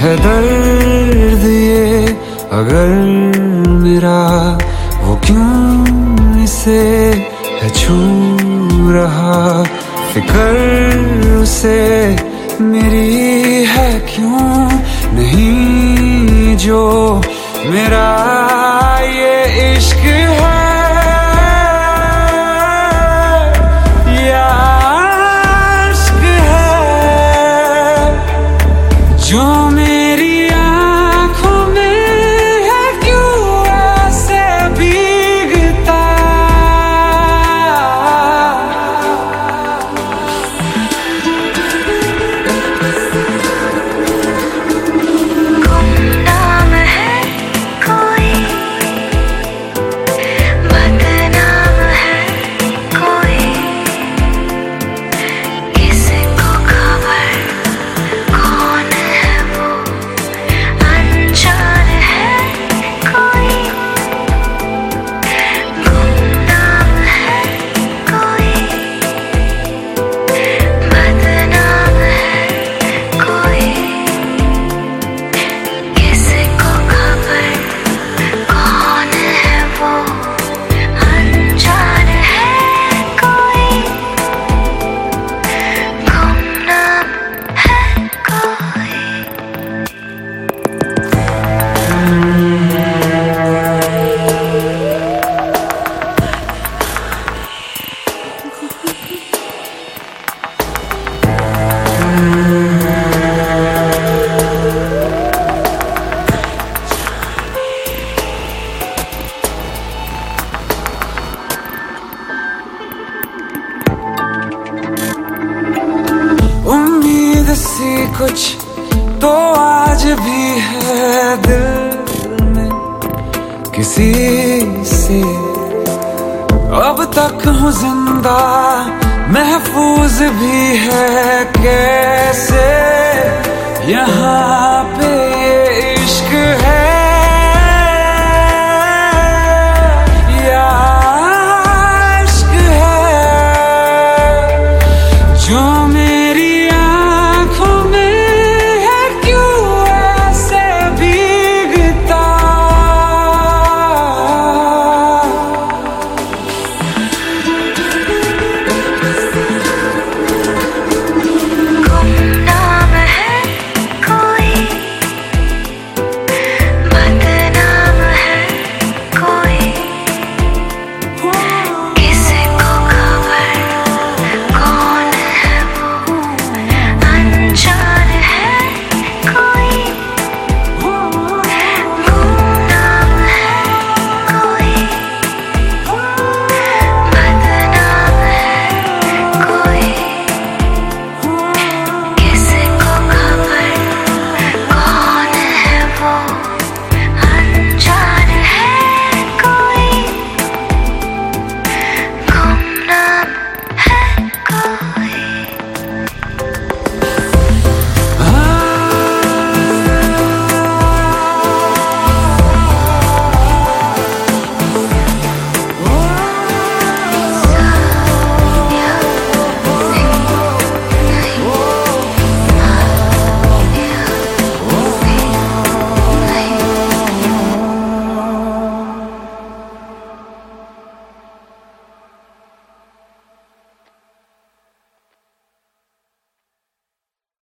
है दर्द ये अगर मेरा वो क्यों इसे है छू रहा फिकर उसे मेरी है क्यों नहीं जो मेरा ये इश्क है? सी कुछ तो आज भी है दिल में। किसी से अब तक हूँ ज़िंदा, महफूज भी है कैसे? यहाँ पे ये इश्क